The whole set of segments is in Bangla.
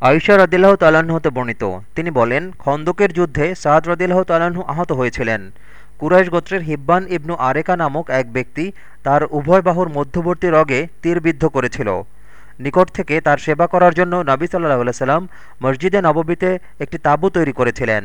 আয়সা রদিল্লাহ তালাহ হতে বর্ণিত। তিনি বলেন, খন্দকের যুদ্ধে সাহাদ রদিল্লাহ তালাহু আহত হয়েছিলেন। কুরাইশ গোত্রের হিব্বান ইবনু আরেকা নামক এক ব্যক্তি তার উভয় বাহুর মধ্যবর্তী রগে তীরবিদ্ধ করেছিল। নিকট থেকে তার সেবা করার জন্য নবী সাল্লাহ সাল্লাম মসজিদে নববীতে একটি তাঁবু তৈরি করেছিলেন।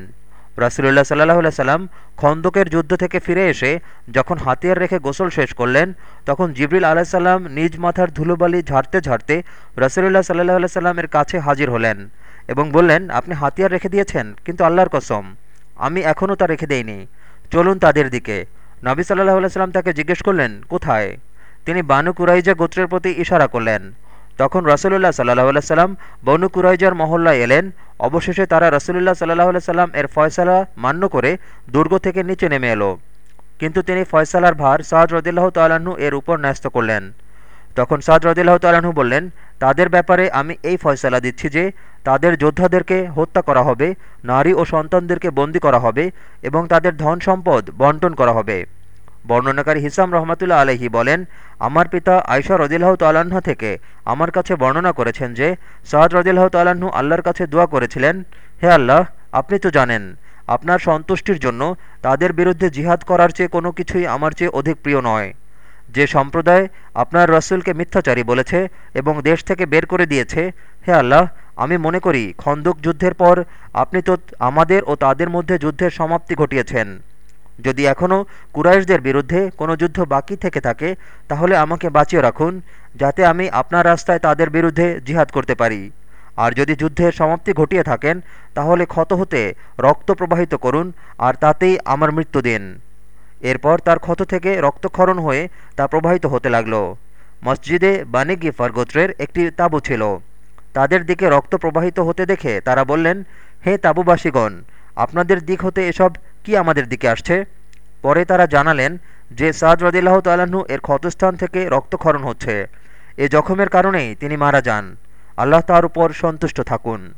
রাসুলুল্লাহ সাল্লাহ সাল্লাম খন্দকের যুদ্ধ থেকে ফিরে এসে যখন হাতিয়ার রেখে গোসল শেষ করলেন, তখন জিবরিল আলাহিসাল্লাম নিজ মাথার ধুলোবালি ঝাড়তে ঝাড়তে রাসুলুল্লাহ সাল্লাহ সাল্লামের কাছে হাজির হলেন এবং বললেন, আপনি হাতিয়ার রেখে দিয়েছেন, কিন্তু আল্লাহর কসম, আমি এখনও তা রেখে দেইনি। চলুন তাদের দিকে। নবী সাল্লাহ সাল্লাম তাকে জিজ্ঞেস করলেন, কোথায়? তিনি বানু কুরাইজা গোত্রের প্রতি ইশারা করলেন। তখন রসুল্লাহ সাল্লাহ সাল্লাম বনু কুরাইজার মহল্লায় এলেন। অবশেষে তারা রসুল্লাহ সাল্লাহ সাল্লাম এর ফয়সালা মান্য করে দুর্গ থেকে নিচে নেমে এলো। কিন্তু তিনি ফয়সালার ভার সাদ রদিল্লাহ তাল্লাহ্ন এর উপর ন্যস্ত করলেন। তখন সাদ রদিল্লাহ তাল্লাহ্ন বললেন, তাদের ব্যাপারে আমি এই ফয়সালা দিচ্ছি যে, তাদের যোদ্ধাদেরকে হত্যা করা হবে, নারী ও সন্তানদেরকে বন্দি করা হবে এবং তাদের ধন সম্পদ বন্টন করা হবে। বর্ণনাকারী হিসাম রহমতুল্লাহ আলহি বলেন, আমার পিতা আয়সা রদিল্লাহ তাল্লাহ্ন থেকে আমার কাছে বর্ণনা করেছেন যে, সাদ রদিল্লাহ তাল্লাহ্ন আল্লাহর কাছে দোয়া করেছিলেন, হে আল্লাহ, আপনি তো জানেন, আপনার সন্তুষ্টির জন্য তাদের বিরুদ্ধে জিহাদ করার চেয়ে কোনো কিছুই আমার চেয়ে অধিক প্রিয় নয়। যে সম্প্রদায় আপনার রসুলকে মিথ্যাচারী বলেছে এবং দেশ থেকে বের করে দিয়েছে, হে আল্লাহ, আমি মনে করি খন্দক যুদ্ধের পর আপনি তো আমাদের ও তাদের মধ্যে যুদ্ধের সমাপ্তি ঘটিয়েছেন। যদি এখনও কুরাইশদের বিরুদ্ধে কোনো যুদ্ধ বাকি থেকে থাকে, তাহলে আমাকে বাঁচিয়ে রাখুন, যাতে আমি আপনার রাস্তায় তাদের বিরুদ্ধে জিহাদ করতে পারি। আর যদি যুদ্ধের সমাপ্তি ঘটিয়ে থাকেন, তাহলে ক্ষত হতে রক্ত প্রবাহিত করুন, আর তাতেই আমার মৃত্যু দিন। এরপর তার ক্ষত থেকে রক্তক্ষরণ হয়ে তা প্রবাহিত হতে লাগল। মসজিদে বানি গিফার গোত্রের একটি তাঁবু ছিল। তাদের দিকে রক্ত প্রবাহিত হতে দেখে তারা বললেন, হে তাঁবুবাসীগণ, আপনাদের দিক হতে এসব কি আমাদের দিকে আসছে? পরে তারা জানালেন যে সাদ রদিল্লাহ তাল্লাহ্ন এর ক্ষতস্থান থেকে রক্তক্ষরণ হচ্ছে। এ জখমের কারণেই তিনি মারা যান। আল্লাহ তার উপর সন্তুষ্ট থাকুন।